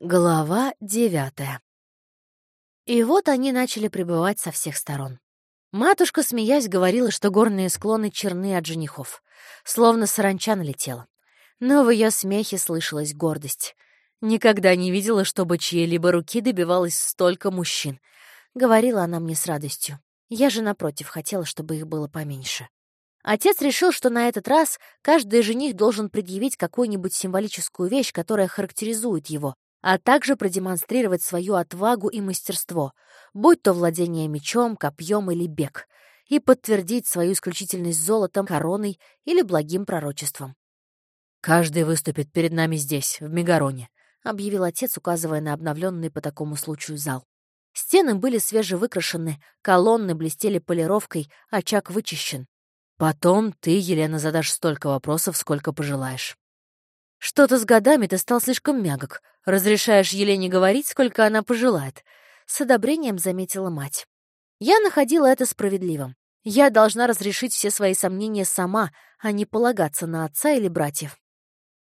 Глава девятая. И вот они начали прибывать со всех сторон. Матушка, смеясь, говорила, что горные склоны черны от женихов. Словно саранча налетела. Но в ее смехе слышалась гордость. Никогда не видела, чтобы чьей-либо руки добивалось столько мужчин. Говорила она мне с радостью. Я же, напротив, хотела, чтобы их было поменьше. Отец решил, что на этот раз каждый жених должен предъявить какую-нибудь символическую вещь, которая характеризует его, а также продемонстрировать свою отвагу и мастерство, будь то владение мечом, копьем или бег, и подтвердить свою исключительность золотом, короной или благим пророчеством. «Каждый выступит перед нами здесь, в Мегароне», — объявил отец, указывая на обновленный по такому случаю зал. Стены были свежевыкрашены, колонны блестели полировкой, очаг вычищен. «Потом ты, Елена, задашь столько вопросов, сколько пожелаешь». «Что-то с годами ты стал слишком мягок. Разрешаешь Елене говорить, сколько она пожелает», — с одобрением заметила мать. Я находила это справедливым. Я должна разрешить все свои сомнения сама, а не полагаться на отца или братьев.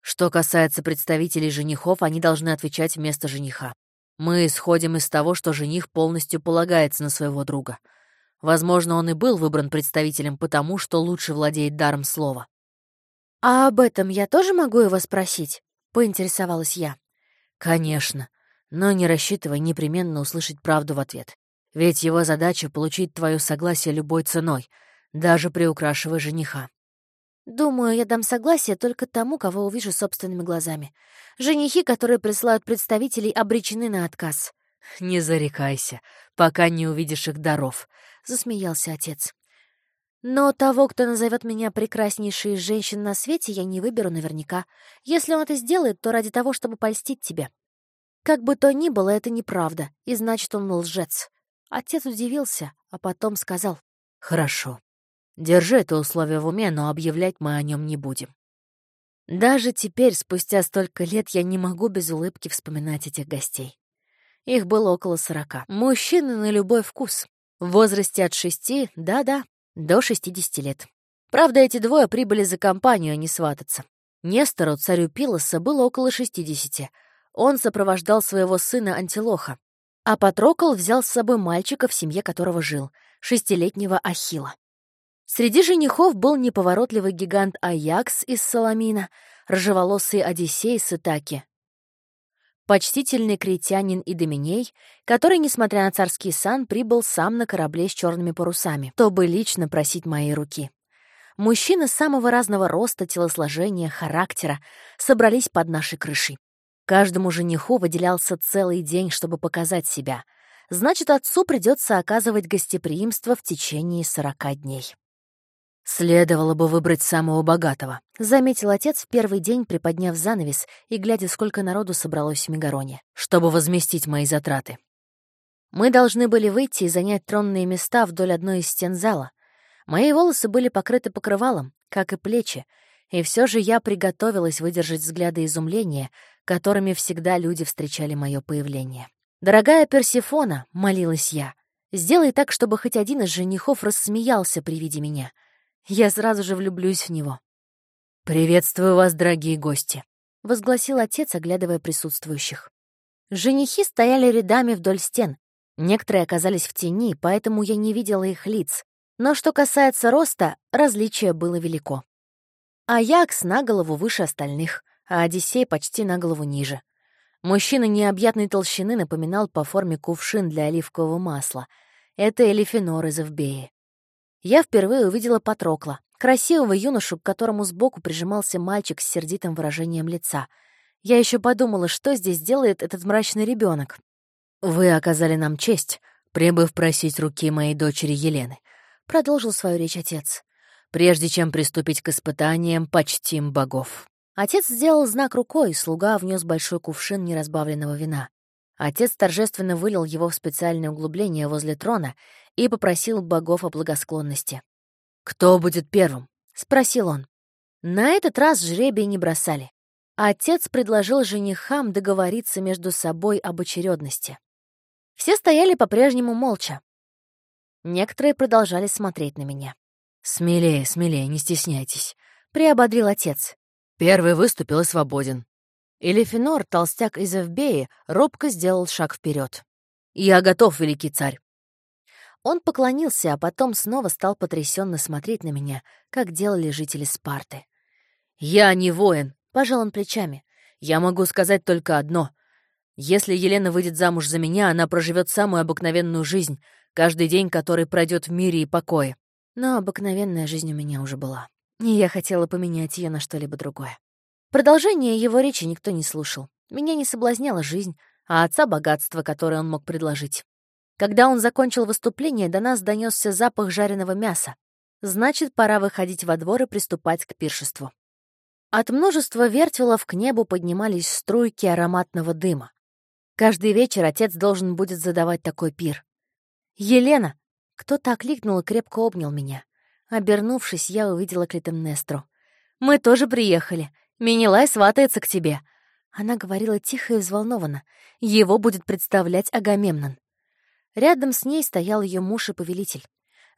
Что касается представителей женихов, они должны отвечать вместо жениха. Мы исходим из того, что жених полностью полагается на своего друга. Возможно, он и был выбран представителем потому, что лучше владеет даром слова. «А об этом я тоже могу его спросить?» — поинтересовалась я. «Конечно. Но не рассчитывай непременно услышать правду в ответ. Ведь его задача — получить твое согласие любой ценой, даже приукрашивая жениха». «Думаю, я дам согласие только тому, кого увижу собственными глазами. Женихи, которые присылают представителей, обречены на отказ». «Не зарекайся, пока не увидишь их даров», — засмеялся отец. Но того, кто назовет меня прекраснейшей из женщин на свете, я не выберу наверняка. Если он это сделает, то ради того, чтобы польстить тебе. Как бы то ни было, это неправда, и значит, он лжец. Отец удивился, а потом сказал. «Хорошо. Держи это условие в уме, но объявлять мы о нем не будем». Даже теперь, спустя столько лет, я не могу без улыбки вспоминать этих гостей. Их было около сорока. Мужчины на любой вкус. В возрасте от шести, да-да, до 60 лет. Правда, эти двое прибыли за компанию, а не свататься. Нестору, царю Пилоса, было около 60. Он сопровождал своего сына Антилоха. А Патрокол взял с собой мальчика, в семье которого жил, шестилетнего Ахила. Среди женихов был неповоротливый гигант Аякс из Саламина, рыжеволосый Одиссей с Итаки, почтительный критянин и Доминей, который, несмотря на царский сан, прибыл сам на корабле с черными парусами, чтобы лично просить моей руки. Мужчины самого разного роста, телосложения, характера собрались под нашей крышей. Каждому жениху выделялся целый день, чтобы показать себя. Значит, отцу придется оказывать гостеприимство в течение сорока дней. «Следовало бы выбрать самого богатого», — заметил отец в первый день, приподняв занавес и глядя, сколько народу собралось в Мегароне, чтобы возместить мои затраты. Мы должны были выйти и занять тронные места вдоль одной из стен зала. Мои волосы были покрыты покрывалом, как и плечи, и все же я приготовилась выдержать взгляды изумления, которыми всегда люди встречали мое появление. «Дорогая Персифона», — молилась я, — «сделай так, чтобы хоть один из женихов рассмеялся при виде меня». Я сразу же влюблюсь в него. «Приветствую вас, дорогие гости», — возгласил отец, оглядывая присутствующих. Женихи стояли рядами вдоль стен. Некоторые оказались в тени, поэтому я не видела их лиц. Но что касается роста, различие было велико. Аякс на голову выше остальных, а Одиссей почти на голову ниже. Мужчина необъятной толщины напоминал по форме кувшин для оливкового масла. Это Элифинор из Эвбеи я впервые увидела Патрокла, красивого юношу, к которому сбоку прижимался мальчик с сердитым выражением лица. Я еще подумала, что здесь делает этот мрачный ребенок. «Вы оказали нам честь, прибыв просить руки моей дочери Елены», — продолжил свою речь отец. «Прежде чем приступить к испытаниям, почтим богов». Отец сделал знак рукой, слуга внес большой кувшин неразбавленного вина. Отец торжественно вылил его в специальное углубление возле трона и попросил богов о благосклонности. «Кто будет первым?» — спросил он. На этот раз жребий не бросали. Отец предложил женихам договориться между собой об очередности. Все стояли по-прежнему молча. Некоторые продолжали смотреть на меня. «Смелее, смелее, не стесняйтесь», — приободрил отец. «Первый выступил и свободен». Элефинор, толстяк из Эвбеи, робко сделал шаг вперед. «Я готов, великий царь!» Он поклонился, а потом снова стал потрясенно смотреть на меня, как делали жители Спарты. «Я не воин», — пожал он плечами. «Я могу сказать только одно. Если Елена выйдет замуж за меня, она проживет самую обыкновенную жизнь, каждый день, который пройдет в мире и покое». Но обыкновенная жизнь у меня уже была, и я хотела поменять ее на что-либо другое. Продолжение его речи никто не слушал. Меня не соблазняла жизнь, а отца — богатство, которое он мог предложить. Когда он закончил выступление, до нас донесся запах жареного мяса. Значит, пора выходить во двор и приступать к пиршеству. От множества вертелов к небу поднимались струйки ароматного дыма. Каждый вечер отец должен будет задавать такой пир. «Елена!» Кто-то окликнул и крепко обнял меня. Обернувшись, я увидела Клитемнестру. «Мы тоже приехали. Минилай сватается к тебе». Она говорила тихо и взволнованно. Его будет представлять Агамемнон. Рядом с ней стоял ее муж и повелитель.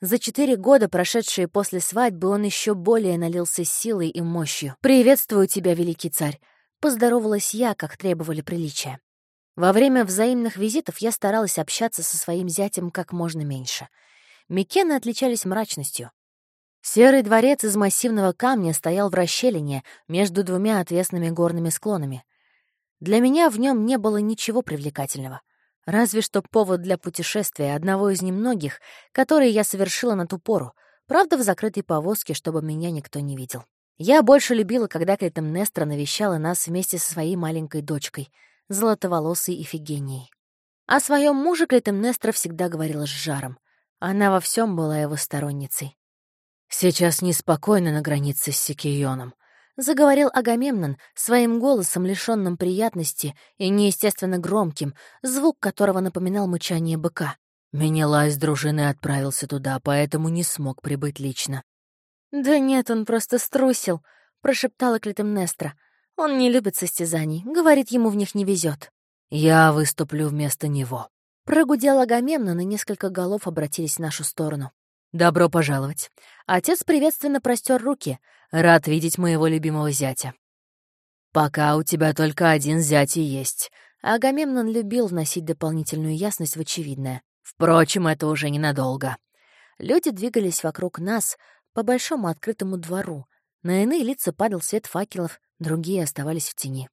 За четыре года, прошедшие после свадьбы, он еще более налился силой и мощью. «Приветствую тебя, великий царь!» — поздоровалась я, как требовали приличия. Во время взаимных визитов я старалась общаться со своим зятем как можно меньше. Микены отличались мрачностью. Серый дворец из массивного камня стоял в расщелине между двумя отвесными горными склонами. Для меня в нем не было ничего привлекательного. Разве что повод для путешествия, одного из немногих, которые я совершила на ту пору, правда, в закрытой повозке, чтобы меня никто не видел. Я больше любила, когда Клитемнестра навещала нас вместе со своей маленькой дочкой, золотоволосой Ифигенией. О своем муже Клитемнестра всегда говорила с жаром. Она во всем была его сторонницей. «Сейчас неспокойно на границе с Сикионом», заговорил Агамемнон своим голосом, лишенным приятности и неестественно громким, звук которого напоминал мычание быка. Менелай с дружиной отправился туда, поэтому не смог прибыть лично. «Да нет, он просто струсил», — прошептала Клитемнестра. «Он не любит состязаний, говорит, ему в них не везет. «Я выступлю вместо него», — прогудел Агамемнон, и несколько голов обратились в нашу сторону. «Добро пожаловать». Отец приветственно простер руки. «Рад видеть моего любимого зятя». «Пока у тебя только один зять и есть». Агамемнон любил вносить дополнительную ясность в очевидное. Впрочем, это уже ненадолго. Люди двигались вокруг нас по большому открытому двору. На иные лица падал свет факелов, другие оставались в тени.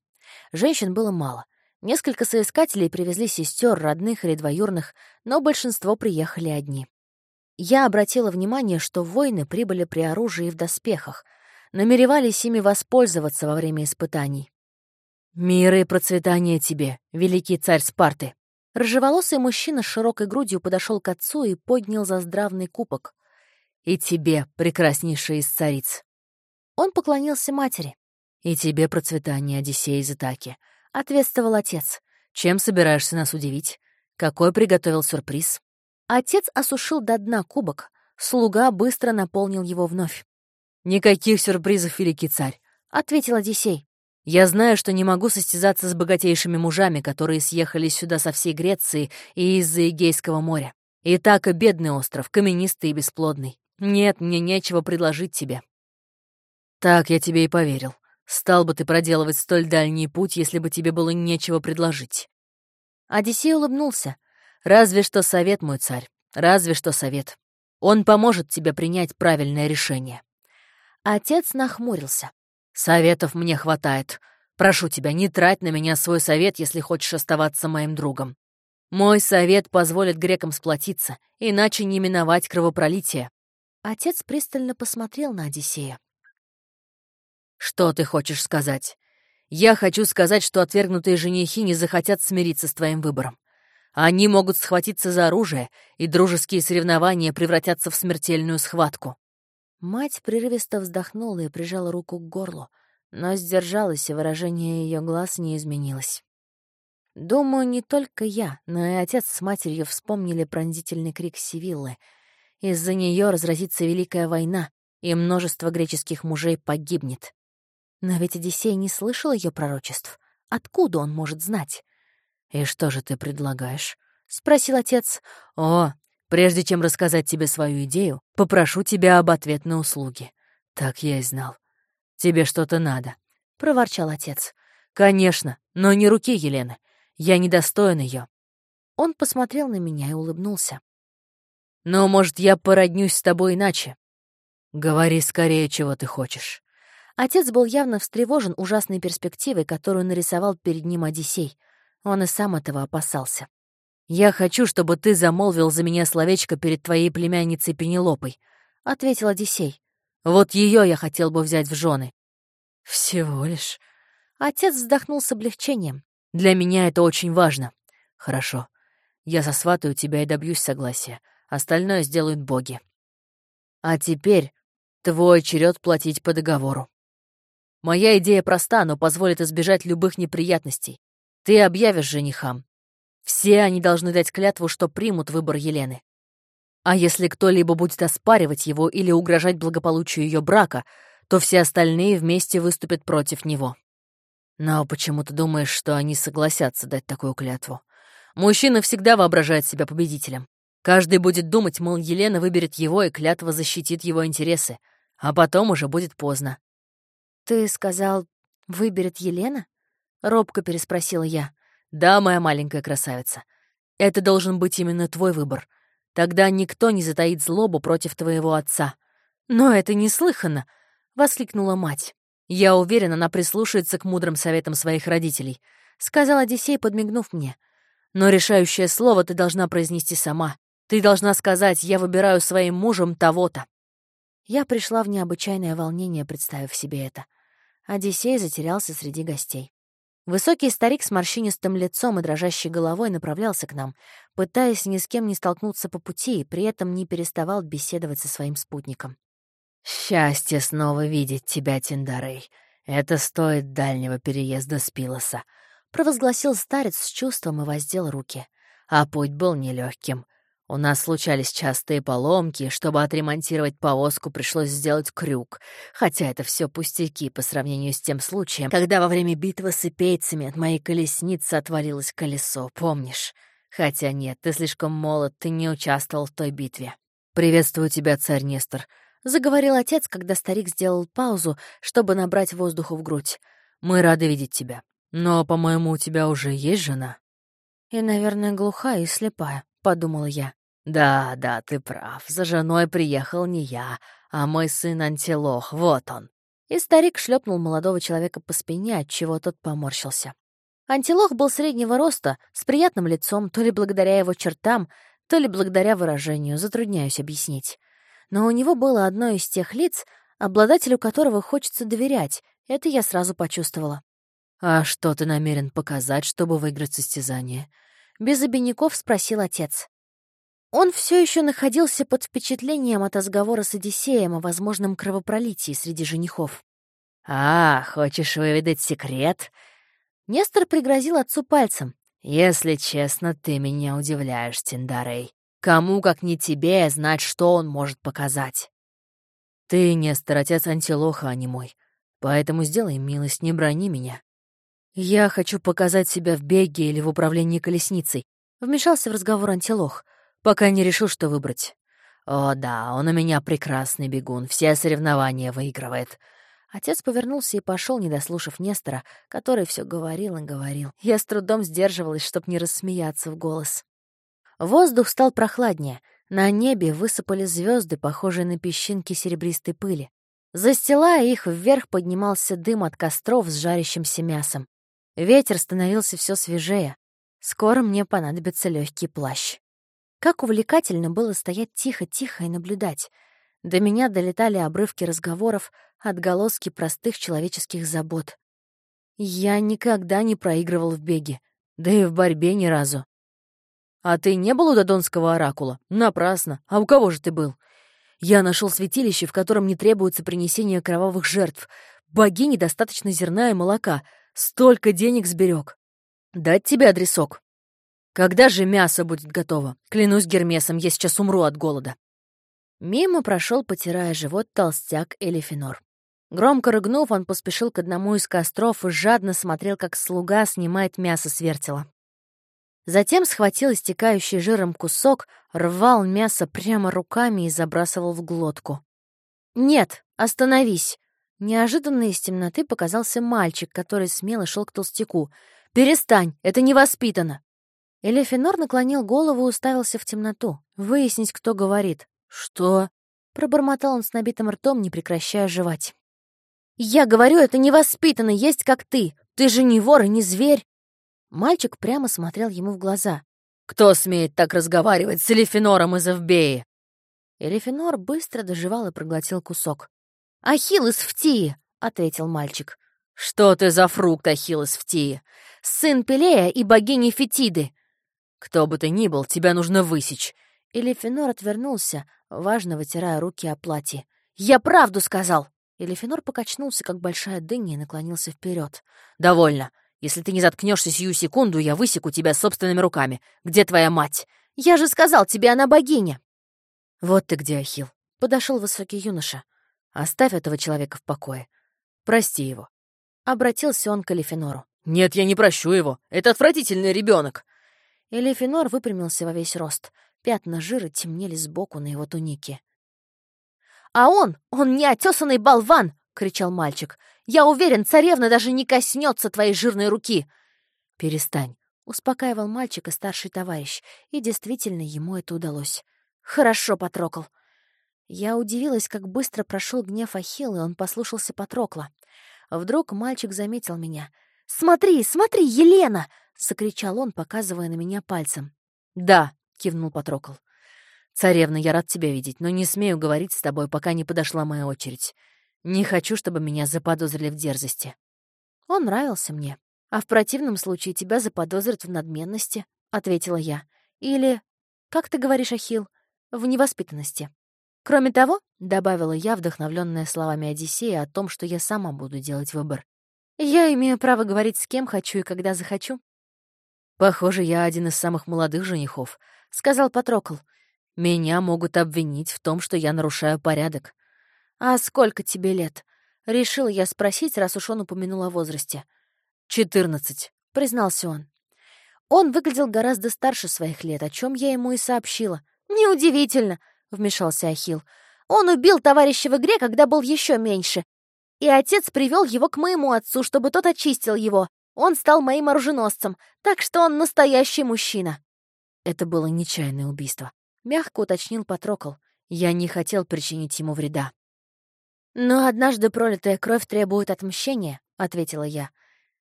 Женщин было мало. Несколько соискателей привезли сестер, родных или двоюрных, но большинство приехали одни. Я обратила внимание, что воины прибыли при оружии и в доспехах, намеревались ими воспользоваться во время испытаний. «Мира и процветания тебе, великий царь Спарты!» Рыжеволосый мужчина с широкой грудью подошел к отцу и поднял заздравный кубок. «И тебе, прекраснейшая из цариц!» Он поклонился матери. «И тебе процветание, Одиссей из Итаки!» — ответствовал отец. «Чем собираешься нас удивить? Какой приготовил сюрприз?» Отец осушил до дна кубок. Слуга быстро наполнил его вновь. «Никаких сюрпризов, великий царь», — ответил Одиссей. «Я знаю, что не могу состязаться с богатейшими мужами, которые съехали сюда со всей Греции и из-за Эгейского моря. И так и бедный остров, каменистый и бесплодный. Нет, мне нечего предложить тебе». «Так я тебе и поверил. Стал бы ты проделывать столь дальний путь, если бы тебе было нечего предложить». Одиссей улыбнулся. Разве что совет, мой царь, разве что совет. Он поможет тебе принять правильное решение. Отец нахмурился. Советов мне хватает. Прошу тебя, не трать на меня свой совет, если хочешь оставаться моим другом. Мой совет позволит грекам сплотиться, иначе не миновать кровопролитие. Отец пристально посмотрел на Одиссея. «Что ты хочешь сказать? Я хочу сказать, что отвергнутые женихи не захотят смириться с твоим выбором. Они могут схватиться за оружие, и дружеские соревнования превратятся в смертельную схватку. Мать прерывисто вздохнула и прижала руку к горлу, но сдержалась, и выражение ее глаз не изменилось. Думаю, не только я, но и отец с матерью вспомнили пронзительный крик Сивиллы. Из-за нее разразится Великая война, и множество греческих мужей погибнет. Но ведь Одиссей не слышал ее пророчеств. Откуда он может знать? «И что же ты предлагаешь?» — спросил отец. «О, прежде чем рассказать тебе свою идею, попрошу тебя об ответной услуге». «Так я и знал. Тебе что-то надо», — проворчал отец. «Конечно, но не руки Елены. Я недостоин ее. Он посмотрел на меня и улыбнулся. «Но, может, я породнюсь с тобой иначе? Говори скорее, чего ты хочешь». Отец был явно встревожен ужасной перспективой, которую нарисовал перед ним Одиссей. Он и сам этого опасался. «Я хочу, чтобы ты замолвил за меня словечко перед твоей племянницей Пенелопой», — ответил Одиссей. «Вот ее я хотел бы взять в жены». «Всего лишь». Отец вздохнул с облегчением. «Для меня это очень важно. Хорошо. Я сосватаю тебя и добьюсь согласия. Остальное сделают боги. А теперь твой черед платить по договору. Моя идея проста, но позволит избежать любых неприятностей. Ты объявишь женихам. Все они должны дать клятву, что примут выбор Елены. А если кто-либо будет оспаривать его или угрожать благополучию ее брака, то все остальные вместе выступят против него. Но почему ты думаешь, что они согласятся дать такую клятву? Мужчина всегда воображает себя победителем. Каждый будет думать, мол, Елена выберет его, и клятва защитит его интересы. А потом уже будет поздно. «Ты сказал, выберет Елена?» — робко переспросила я. «Да, моя маленькая красавица. Это должен быть именно твой выбор. Тогда никто не затаит злобу против твоего отца». «Но это неслыханно!» — воскликнула мать. «Я уверена, она прислушается к мудрым советам своих родителей», — сказал Одиссей, подмигнув мне. «Но решающее слово ты должна произнести сама. Ты должна сказать, я выбираю своим мужем того-то». Я пришла в необычайное волнение, представив себе это. Одиссей затерялся среди гостей. Высокий старик с морщинистым лицом и дрожащей головой направлялся к нам, пытаясь ни с кем не столкнуться по пути и при этом не переставал беседовать со своим спутником. «Счастье снова видеть тебя, Тиндарей. Это стоит дальнего переезда с Пилоса», — провозгласил старец с чувством и воздел руки. А путь был нелегким. У нас случались частые поломки, чтобы отремонтировать повозку, пришлось сделать крюк. Хотя это все пустяки по сравнению с тем случаем, когда во время битвы с ипейцами от моей колесницы отвалилось колесо, помнишь? Хотя нет, ты слишком молод, ты не участвовал в той битве. «Приветствую тебя, царь Нестор», — заговорил отец, когда старик сделал паузу, чтобы набрать воздуху в грудь. «Мы рады видеть тебя. Но, по-моему, у тебя уже есть жена?» «И, наверное, глухая и слепая», подумала я. «Да, да, ты прав. За женой приехал не я, а мой сын Антилох. Вот он». И старик шлепнул молодого человека по спине, от чего тот поморщился. Антилох был среднего роста, с приятным лицом, то ли благодаря его чертам, то ли благодаря выражению, затрудняюсь объяснить. Но у него было одно из тех лиц, обладателю которого хочется доверять, это я сразу почувствовала. «А что ты намерен показать, чтобы выиграть состязание?» Без обиняков спросил отец. Он все еще находился под впечатлением от разговора с Одиссеем о возможном кровопролитии среди женихов. «А, хочешь выведать секрет?» Нестор пригрозил отцу пальцем. «Если честно, ты меня удивляешь, Тиндарей. Кому, как не тебе, знать, что он может показать?» «Ты, Нестор, отец Антилоха, а не мой. Поэтому сделай милость, не брони меня. «Я хочу показать себя в беге или в управлении колесницей», — вмешался в разговор антилох, пока не решил, что выбрать. «О да, он у меня прекрасный бегун, все соревнования выигрывает». Отец повернулся и пошел, не дослушав Нестора, который все говорил и говорил. Я с трудом сдерживалась, чтоб не рассмеяться в голос. Воздух стал прохладнее. На небе высыпали звезды, похожие на песчинки серебристой пыли. Застилая их, вверх поднимался дым от костров с жарящимся мясом. Ветер становился все свежее. Скоро мне понадобится легкий плащ. Как увлекательно было стоять тихо-тихо и наблюдать. До меня долетали обрывки разговоров, отголоски простых человеческих забот. Я никогда не проигрывал в беге, да и в борьбе ни разу. «А ты не был у Додонского оракула? Напрасно. А у кого же ты был?» «Я нашел святилище, в котором не требуется принесение кровавых жертв. Богине достаточно зерна и молока. Столько денег сберег. Дать тебе адресок. Когда же мясо будет готово? Клянусь Гермесом, я сейчас умру от голода. Мимо прошел, потирая живот, толстяк Элифинор. Громко рыгнув, он поспешил к одному из костров и жадно смотрел, как слуга снимает мясо с вертела. Затем схватил истекающий жиром кусок, рвал мясо прямо руками и забрасывал в глотку. «Нет, остановись!» Неожиданно из темноты показался мальчик, который смело шел к толстяку. «Перестань! Это невоспитанно!» Элефинор наклонил голову и уставился в темноту. Выяснить, кто говорит. «Что?» — пробормотал он с набитым ртом, не прекращая жевать. «Я говорю, это невоспитанно, есть как ты. Ты же не вор и не зверь!» Мальчик прямо смотрел ему в глаза. «Кто смеет так разговаривать с Элефинором из Эвбеи?» Элефинор быстро доживал и проглотил кусок. «Ахилл из Фтии!» — ответил мальчик. «Что ты за фрукт, Ахилл из Фтии?» «Сын Пелея и богини Фетиды!» «Кто бы ты ни был, тебя нужно высечь!» Элефинор отвернулся, важно вытирая руки о платье. «Я правду сказал!» Элефинор покачнулся, как большая дыня, и наклонился вперед. «Довольно. Если ты не заткнешься сию секунду, я высеку тебя собственными руками. Где твоя мать?» «Я же сказал тебе, она богиня!» «Вот ты где, Ахилл!» — подошел высокий юноша. Оставь этого человека в покое. Прости его. Обратился он к Элифинору. Нет, я не прощу его. Это отвратительный ребенок. Элифинор выпрямился во весь рост. Пятна жира темнели сбоку на его тунике. «А он, он неотесанный болван!» — кричал мальчик. «Я уверен, царевна даже не коснется твоей жирной руки!» «Перестань», — успокаивал мальчика старший товарищ, и действительно ему это удалось. «Хорошо, Патрокол. Я удивилась, как быстро прошел гнев Ахилла, и он послушался Патрокла. Вдруг мальчик заметил меня. «Смотри, смотри, Елена!» — закричал он, показывая на меня пальцем. «Да», — кивнул Патрокл. «Царевна, я рад тебя видеть, но не смею говорить с тобой, пока не подошла моя очередь. Не хочу, чтобы меня заподозрили в дерзости». Он нравился мне. «А в противном случае тебя заподозрят в надменности», — ответила я. «Или, как ты говоришь, Ахилл, в невоспитанности». Кроме того, — добавила я, вдохновленная словами Одиссея о том, что я сама буду делать выбор, я имею право говорить с кем хочу и когда захочу. «Похоже, я один из самых молодых женихов», — сказал Патрокл. «Меня могут обвинить в том, что я нарушаю порядок». «А сколько тебе лет?» — решила я спросить, раз уж он упомянул о возрасте. «Четырнадцать», — признался он. Он выглядел гораздо старше своих лет, о чем я ему и сообщила. «Неудивительно», — вмешался Ахил. «Он убил товарища в игре, когда был еще меньше. И отец привел его к моему отцу, чтобы тот очистил его. Он стал моим оруженосцем, так что он настоящий мужчина». Это было нечаянное убийство. Мягко уточнил Патрокол. Я не хотел причинить ему вреда. «Но однажды пролитая кровь требует отмщения», — ответила я.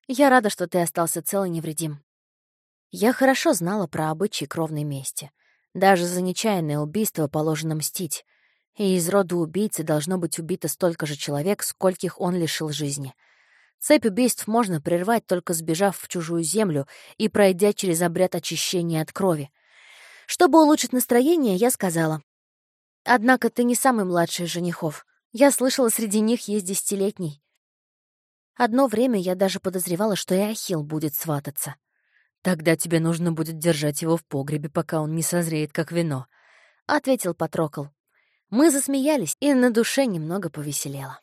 «Я рада, что ты остался цел и невредим». Я хорошо знала про обычаи кровной мести. Даже за нечаянное убийство положено мстить. И из рода убийцы должно быть убито столько же человек, скольких он лишил жизни. Цепь убийств можно прервать, только сбежав в чужую землю и пройдя через обряд очищения от крови. Чтобы улучшить настроение, я сказала. «Однако ты не самый младший из женихов. Я слышала, среди них есть десятилетний. Одно время я даже подозревала, что и Ахилл будет свататься. «Тогда тебе нужно будет держать его в погребе, пока он не созреет, как вино», — ответил Патрокол. Мы засмеялись, и на душе немного повеселело.